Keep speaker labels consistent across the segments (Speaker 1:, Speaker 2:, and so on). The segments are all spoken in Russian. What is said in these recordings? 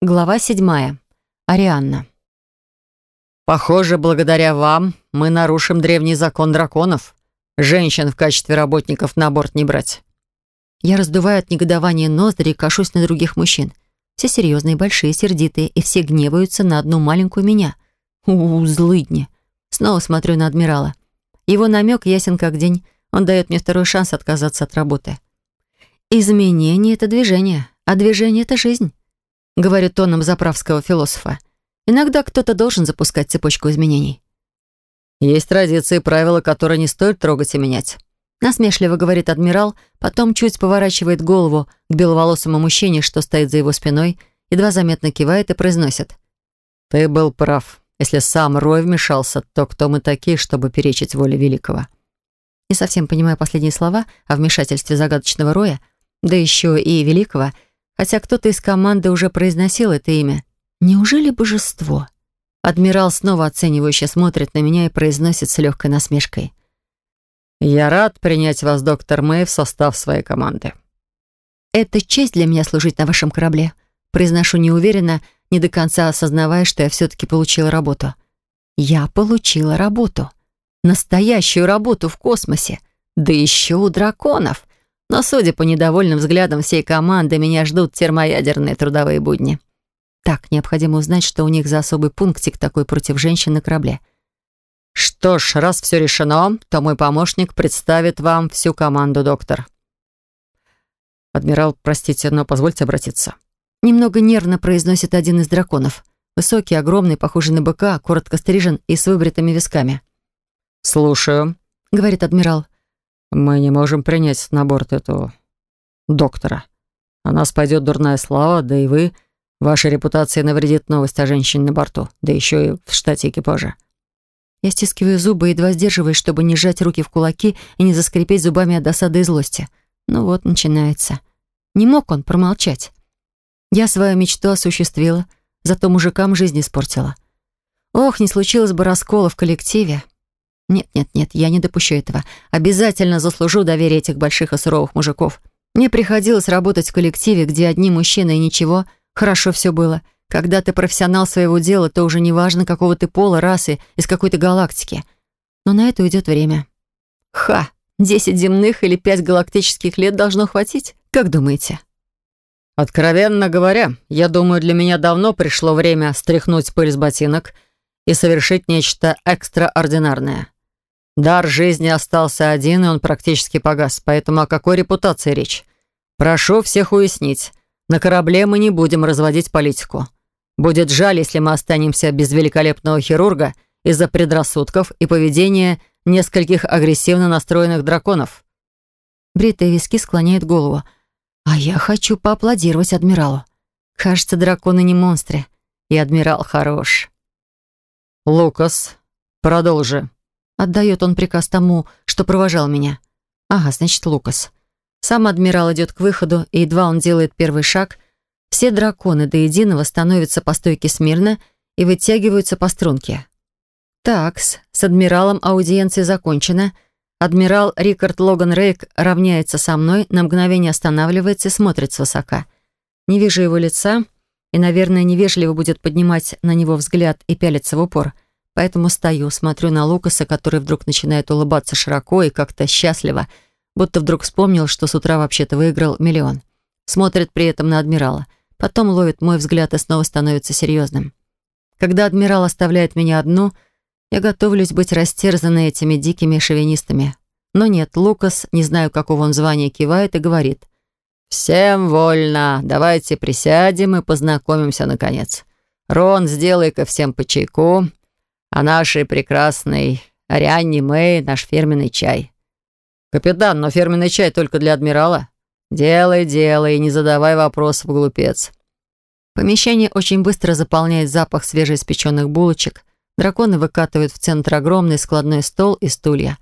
Speaker 1: Глава седьмая. Арианна.
Speaker 2: «Похоже, благодаря вам мы нарушим древний закон драконов. Женщин в качестве работников на борт не брать».
Speaker 1: Я раздуваю от негодования ноздри и кашусь на других мужчин. Все серьезные, большие, сердитые, и все гневаются на одну маленькую меня. У, -у злыдни. Снова смотрю на адмирала. Его намек ясен как день. Он дает мне второй шанс отказаться от работы. Изменение — это движение, а движение — это жизнь говорит тоном заправского философа. Иногда кто-то должен запускать цепочку изменений.
Speaker 2: «Есть традиции и правила, которые не стоит трогать и менять»,
Speaker 1: насмешливо говорит адмирал, потом чуть поворачивает голову к беловолосому мужчине, что стоит за его спиной, едва заметно кивает и произносит.
Speaker 2: «Ты был прав. Если сам Рой вмешался, то кто мы такие, чтобы перечить воле Великого?»
Speaker 1: Не совсем понимая последние слова о вмешательстве загадочного Роя, да еще и Великого — хотя кто-то из команды уже произносил это имя. Неужели божество? Адмирал снова оценивающе смотрит на меня и произносит с легкой насмешкой.
Speaker 2: «Я рад принять вас, доктор Мэй, в состав своей команды».
Speaker 1: «Это честь для меня служить на вашем корабле», произношу неуверенно, не до конца осознавая, что я все-таки получила работу. Я получила работу. Настоящую работу в космосе. Да еще у драконов. Но, судя по недовольным взглядам всей команды, меня ждут термоядерные трудовые будни. Так, необходимо узнать, что у них за особый пунктик такой против женщин на корабле.
Speaker 2: «Что ж, раз все решено, то мой помощник представит вам всю команду, доктор». «Адмирал, простите, но позвольте обратиться».
Speaker 1: Немного нервно произносит один из драконов. Высокий, огромный, похожий на быка, коротко стрижен и с выбритыми висками.
Speaker 2: «Слушаю», —
Speaker 1: говорит адмирал.
Speaker 2: Мы не можем принять на борт этого доктора. О нас пойдет дурная слава, да и вы, вашей репутации навредит новость о женщине на борту, да еще и в штате экипажа.
Speaker 1: Я стискиваю зубы, едва сдерживаясь, чтобы не сжать руки в кулаки и не заскрипеть зубами от досады и злости. Ну вот, начинается. Не мог он промолчать. Я свою мечту осуществила, зато мужикам жизнь испортила. Ох, не случилось бы раскола в коллективе. Нет-нет-нет, я не допущу этого. Обязательно заслужу доверие этих больших и суровых мужиков. Мне приходилось работать в коллективе, где одни мужчины и ничего, хорошо все было. Когда ты профессионал своего дела, то уже не важно, какого ты пола, расы, из какой-то галактики. Но на это уйдет время. Ха! Десять земных или пять галактических лет должно хватить? Как думаете?
Speaker 2: Откровенно говоря, я думаю, для меня давно пришло время стряхнуть пыль с ботинок и совершить нечто экстраординарное. Дар жизни остался один, и он практически погас, поэтому о какой репутации речь? Прошу всех уяснить, на корабле мы не будем разводить политику. Будет жаль, если мы останемся без великолепного хирурга из-за предрассудков и поведения нескольких агрессивно настроенных драконов.
Speaker 1: Бритые виски склоняет голову. А я хочу поаплодировать адмиралу. Кажется, драконы не монстры, и адмирал хорош.
Speaker 2: «Лукас, продолжи»,
Speaker 1: Отдает он приказ тому, что провожал меня. Ага, значит, Лукас. Сам адмирал идет к выходу, и едва он делает первый шаг, все драконы до единого становятся по стойке смирно и вытягиваются по струнке. Такс, с адмиралом аудиенция закончена. Адмирал Рикард Логан Рейк равняется со мной, на мгновение останавливается и смотрит свысока. Не вижу его лица, и, наверное, невежливо будет поднимать на него взгляд и пялиться в упор — Поэтому стою, смотрю на Лукаса, который вдруг начинает улыбаться широко и как-то счастливо, будто вдруг вспомнил, что с утра вообще-то выиграл миллион. Смотрит при этом на адмирала. Потом ловит мой взгляд и снова становится серьезным. Когда адмирал оставляет меня одну, я готовлюсь быть растерзанной этими дикими шовинистами. Но нет, Лукас, не знаю, какого он звания, кивает и говорит. «Всем вольно. Давайте присядем и познакомимся, наконец. Рон, сделай-ка всем по чайку а нашей прекрасной Арианне Мэй наш фирменный чай. Капитан, но фирменный чай только для адмирала. Делай, делай, и не задавай вопросов, глупец. Помещение очень быстро заполняет запах свежеиспеченных булочек. Драконы выкатывают в центр огромный складной стол и стулья.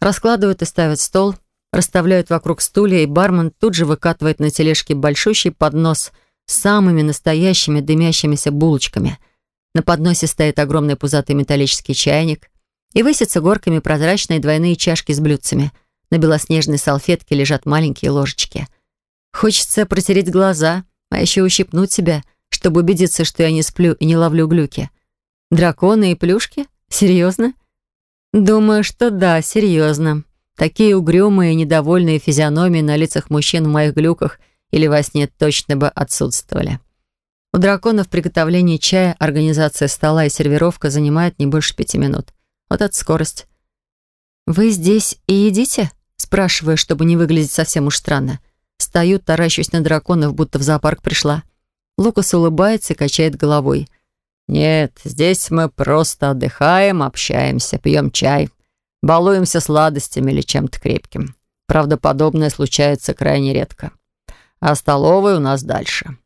Speaker 1: Раскладывают и ставят стол, расставляют вокруг стулья, и бармен тут же выкатывает на тележке большущий поднос с самыми настоящими дымящимися булочками — на подносе стоит огромный пузатый металлический чайник и высятся горками прозрачные двойные чашки с блюдцами. На белоснежной салфетке лежат маленькие ложечки. Хочется протереть глаза, а еще ущипнуть себя, чтобы убедиться, что я не сплю и не ловлю глюки. Драконы и плюшки? Серьезно? Думаю, что да, серьезно. Такие угрюмые недовольные физиономии на лицах мужчин в моих глюках или во сне точно бы отсутствовали. У драконов приготовление чая, организация стола и сервировка занимает не больше пяти минут. Вот это скорость. «Вы здесь и едите?» Спрашиваю, чтобы не выглядеть совсем уж странно. Стою, таращусь на драконов, будто в зоопарк пришла. Лукас улыбается и качает головой. «Нет, здесь мы просто отдыхаем, общаемся, пьем чай, балуемся сладостями или чем-то крепким. Правда, подобное случается крайне редко. А столовая у нас дальше».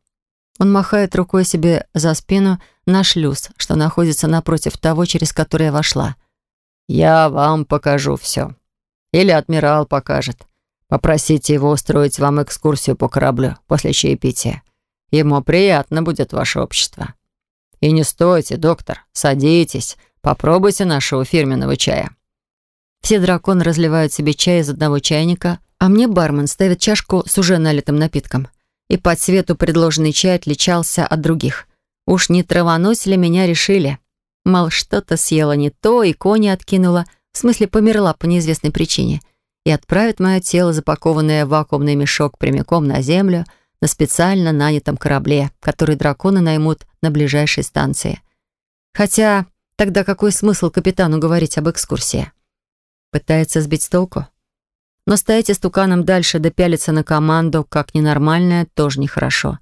Speaker 1: Он махает рукой себе за спину на шлюз, что находится напротив того, через который я вошла. «Я вам покажу все. Или адмирал покажет. Попросите его устроить вам экскурсию по кораблю после чаепития. Ему приятно будет ваше общество». И не стойте, доктор, садитесь, попробуйте нашего фирменного чая». Все драконы разливают себе чай из одного чайника, а мне бармен ставит чашку с уже налитым напитком. И по цвету предложенный чай отличался от других. Уж не травануть ли меня решили? Мол, что-то съела не то и кони откинула, в смысле померла по неизвестной причине, и отправит мое тело, запакованное в вакуумный мешок, прямиком на землю — на специально нанятом корабле, который драконы наймут на ближайшей станции. Хотя тогда какой смысл капитану говорить об экскурсии? Пытается сбить с толку? Но стоять истуканом дальше да пялиться на команду, как ненормальное, тоже нехорошо.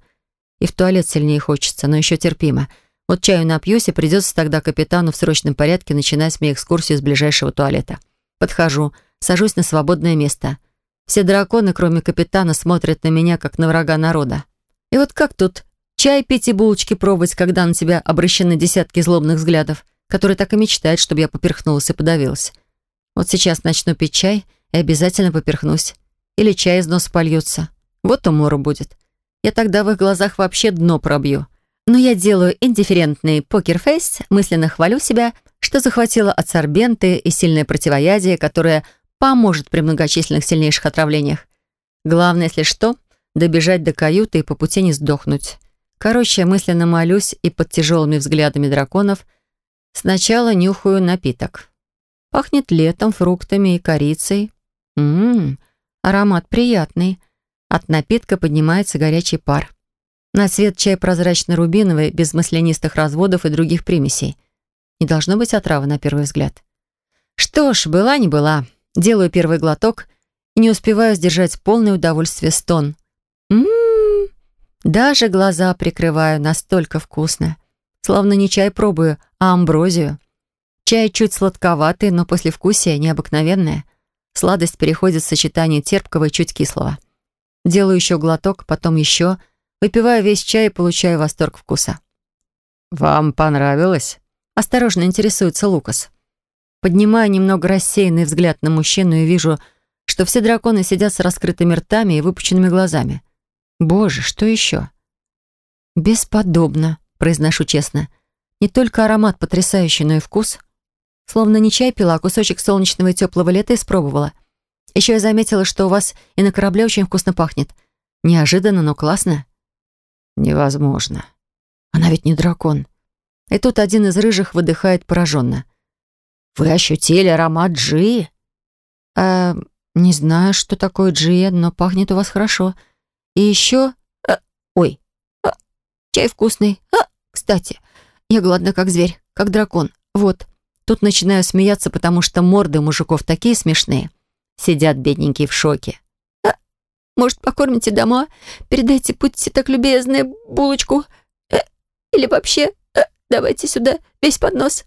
Speaker 1: И в туалет сильнее хочется, но еще терпимо. Вот чаю напьюсь, и придется тогда капитану в срочном порядке начинать мне экскурсию с ближайшего туалета. Подхожу, сажусь на свободное место — все драконы, кроме капитана, смотрят на меня, как на врага народа. И вот как тут чай пить и булочки пробовать, когда на тебя обращены десятки злобных взглядов, которые так и мечтают, чтобы я поперхнулась и подавилась. Вот сейчас начну пить чай и обязательно поперхнусь. Или чай из носа польется. Вот умора будет. Я тогда в их глазах вообще дно пробью. Но я делаю индифферентный покерфейс, мысленно хвалю себя, что захватила адсорбенты и сильное противоядие, которое поможет при многочисленных сильнейших отравлениях. Главное, если что, добежать до каюты и по пути не сдохнуть. Короче, мысленно молюсь и под тяжелыми взглядами драконов сначала нюхаю напиток. Пахнет летом, фруктами и корицей. Ммм, аромат приятный. От напитка поднимается горячий пар. На цвет чай прозрачно-рубиновый, без маслянистых разводов и других примесей. Не должно быть отравы на первый взгляд. Что ж, была не была. Делаю первый глоток и не успеваю сдержать полное удовольствие стон. Ммм, даже глаза прикрываю, настолько вкусно. Словно не чай пробую, а амброзию. Чай чуть сладковатый, но послевкусие необыкновенное. Сладость переходит в сочетание терпкого и чуть кислого. Делаю еще глоток, потом еще. Выпиваю весь чай и получаю восторг вкуса. «Вам понравилось?» Осторожно интересуется Лукас. Поднимаю немного рассеянный взгляд на мужчину и вижу, что все драконы сидят с раскрытыми ртами и выпученными глазами. Боже, что еще? «Бесподобно», — произношу честно. Не только аромат потрясающий, но и вкус. Словно не чай пила, а кусочек солнечного и теплого лета испробовала. Еще я заметила, что у вас и на корабле очень вкусно пахнет. Неожиданно, но классно. Невозможно. Она ведь не дракон. И тут один из рыжих выдыхает пораженно. «Вы ощутили аромат джи?» «Э, не знаю, что такое джи, но пахнет у вас хорошо. И еще... Э, ой, э, чай вкусный. А, кстати, я голодна, как зверь, как дракон. Вот, тут начинаю смеяться, потому что морды мужиков такие смешные. Сидят бедненькие в шоке. А, может, покормите дома? Передайте, будьте так любезны, булочку. Э, или вообще, э, давайте сюда весь поднос.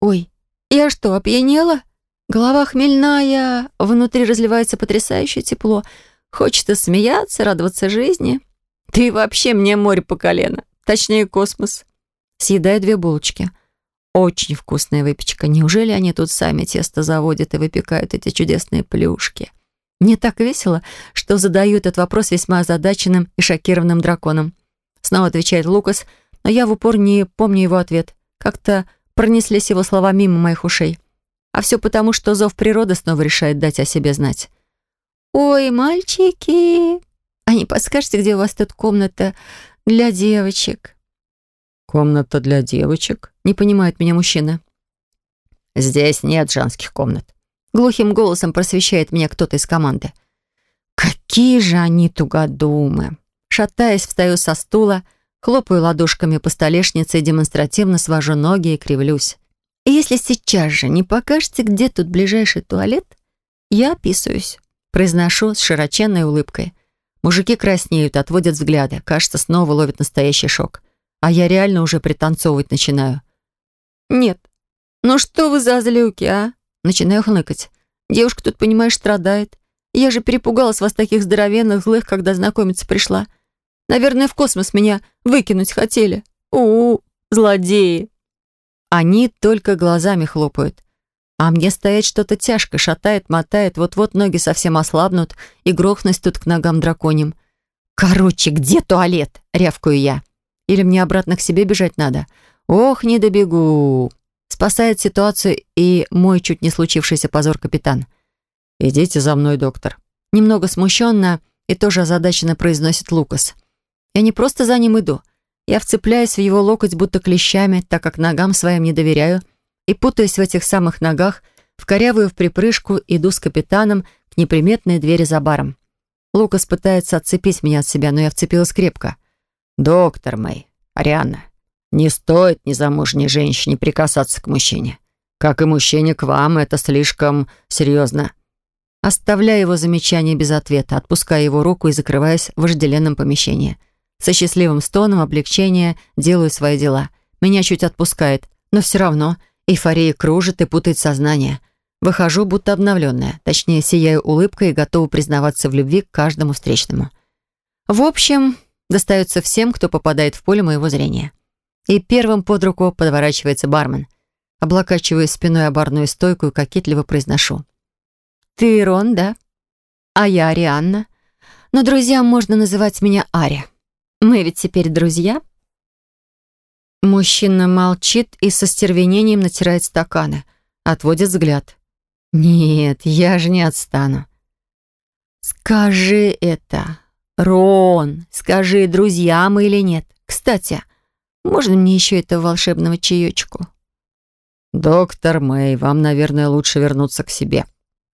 Speaker 1: Ой, я что, опьянела? Голова хмельная, внутри разливается потрясающее тепло. Хочется смеяться, радоваться жизни. Ты вообще мне море по колено. Точнее, космос. Съедаю две булочки. Очень вкусная выпечка. Неужели они тут сами тесто заводят и выпекают эти чудесные плюшки? Мне так весело, что задаю этот вопрос весьма озадаченным и шокированным драконом. Снова отвечает Лукас, но я в упор не помню его ответ. Как-то Пронеслись его слова мимо моих ушей. А все потому, что зов природы снова решает дать о себе знать. «Ой, мальчики, а не подскажете, где у вас тут комната для девочек?»
Speaker 2: «Комната для девочек?» — не понимает меня мужчина. «Здесь нет женских комнат». Глухим голосом просвещает меня кто-то из команды. «Какие же они тугодумы!» Шатаясь, встаю со стула, хлопаю ладошками по столешнице и демонстративно свожу ноги и кривлюсь. И если сейчас же не покажете, где тут ближайший туалет, я описываюсь. Произношу с широченной улыбкой. Мужики краснеют, отводят взгляды. Кажется, снова ловят настоящий шок. А я реально уже пританцовывать начинаю. «Нет, ну что вы за злюки, а?» Начинаю хныкать. «Девушка тут, понимаешь, страдает. Я же перепугалась вас таких здоровенных злых, когда знакомиться пришла. Наверное, в космос меня выкинуть хотели. У-у, злодеи!» Они только глазами хлопают. А мне стоять что-то тяжко, шатает, мотает, вот-вот ноги совсем ослабнут и грохнусь тут к ногам драконьим. «Короче, где туалет?» — рявкаю я. «Или мне обратно к себе бежать надо?» «Ох, не добегу!» Спасает ситуацию и мой чуть не случившийся позор капитан. «Идите за мной, доктор». Немного смущенно и тоже озадаченно произносит Лукас. Я не просто за ним иду. Я вцепляюсь в его локоть будто клещами, так как ногам своим не доверяю, и, путаясь в этих самых ногах, в корявую в припрыжку иду с капитаном к неприметной двери за баром. Лукас пытается отцепить меня от себя, но я вцепилась крепко. «Доктор мой, Ариана, не стоит незамужней женщине прикасаться к мужчине. Как и мужчине к вам, это слишком серьезно». Оставляя его замечание без ответа, отпуская его руку и закрываясь в вожделенном помещении. Со счастливым стоном облегчения делаю свои дела. Меня чуть отпускает, но все равно Эйфория кружит и путает сознание. Выхожу, будто обновленная. Точнее, сияю улыбкой и готова признаваться в любви к каждому встречному. В общем, достается всем, кто попадает в поле моего зрения. И первым под руку подворачивается бармен. Облокачиваю спиной о барную стойку и кокетливо произношу. «Ты Рон, да? А я Арианна. Но друзьям можно называть меня Ари. Мы ведь теперь друзья?» Мужчина молчит и со стервенением натирает стаканы. Отводит взгляд. «Нет, я же не отстану». «Скажи это, Рон, скажи, друзья мы или нет. Кстати, можно мне еще этого волшебного чаечку?» «Доктор Мэй, вам, наверное, лучше вернуться к себе»,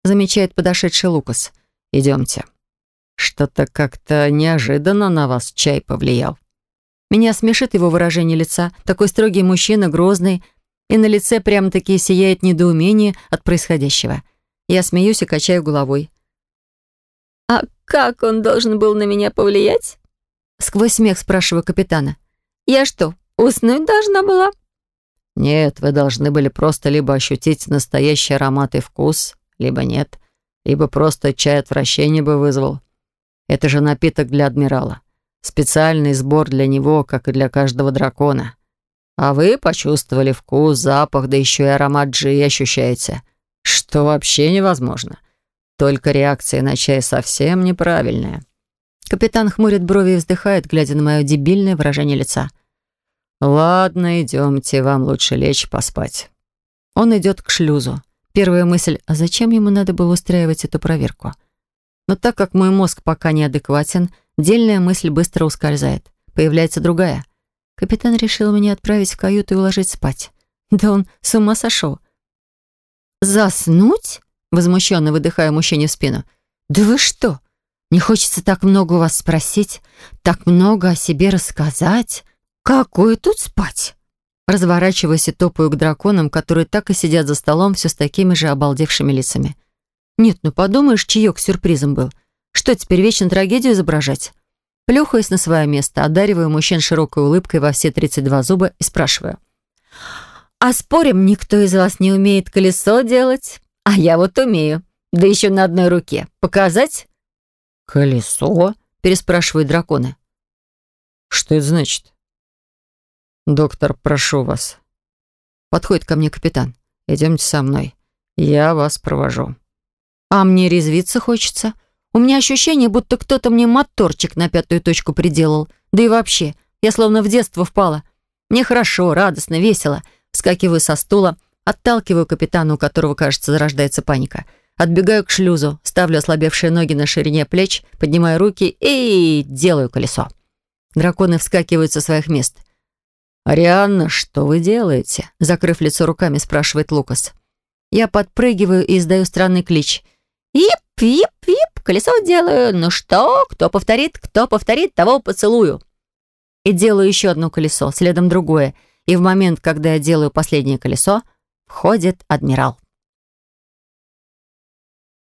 Speaker 2: замечает подошедший Лукас. «Идемте». «Что-то как-то неожиданно на вас чай повлиял». Меня смешит его выражение лица. Такой строгий мужчина, грозный, и на лице прямо-таки сияет недоумение от происходящего. Я смеюсь и качаю головой. «А как он должен был на меня повлиять?» Сквозь смех спрашиваю капитана. «Я что, уснуть должна была?» «Нет, вы должны были просто либо ощутить настоящий аромат и вкус, либо нет, либо просто чай отвращения бы вызвал. Это же напиток для адмирала. Специальный сбор для него, как и для каждого дракона. А вы почувствовали вкус, запах, да еще и аромат джи ощущаете. Что вообще невозможно. Только реакция на чай совсем неправильная. Капитан хмурит брови и вздыхает, глядя на мое дебильное выражение лица. «Ладно, идемте, вам лучше лечь поспать». Он идет к шлюзу. Первая мысль, а зачем ему надо было устраивать эту проверку? Но так как мой мозг пока неадекватен, Дельная мысль быстро ускользает. Появляется другая. Капитан решил меня отправить в каюту и уложить спать. Да он с ума сошел. «Заснуть?» — возмущенно выдыхая мужчине в спину. «Да вы что? Не хочется так много у вас спросить, так много о себе рассказать. Какое тут спать?» Разворачиваясь и топаю к драконам, которые так и сидят за столом все с такими же обалдевшими лицами. «Нет, ну подумаешь, чаек сюрпризом был. Что теперь, вечно трагедию изображать? Плюхаюсь на свое место, одариваю мужчин широкой улыбкой во все 32 зуба и спрашиваю. «А спорим, никто из вас не умеет колесо делать? А я вот умею. Да еще на одной руке. Показать?» «Колесо?» — переспрашивают драконы. «Что это значит?» «Доктор, прошу вас». Подходит ко мне капитан. «Идемте со мной. Я вас провожу». «А мне резвиться хочется». У меня ощущение, будто кто-то мне моторчик на пятую точку приделал. Да и вообще, я словно в детство впала. Мне хорошо, радостно, весело. Вскакиваю со стула, отталкиваю капитана, у которого, кажется, зарождается паника. Отбегаю к шлюзу, ставлю ослабевшие ноги на ширине плеч, поднимаю руки и делаю колесо. Драконы вскакивают со своих мест. «Арианна, что вы делаете?»
Speaker 1: Закрыв лицо руками, спрашивает Лукас. Я подпрыгиваю и издаю странный клич. «Ип-ип-ип, колесо делаю. Ну что, кто повторит, кто повторит, того поцелую». И делаю еще одно колесо, следом другое. И в момент, когда я делаю последнее колесо, входит адмирал.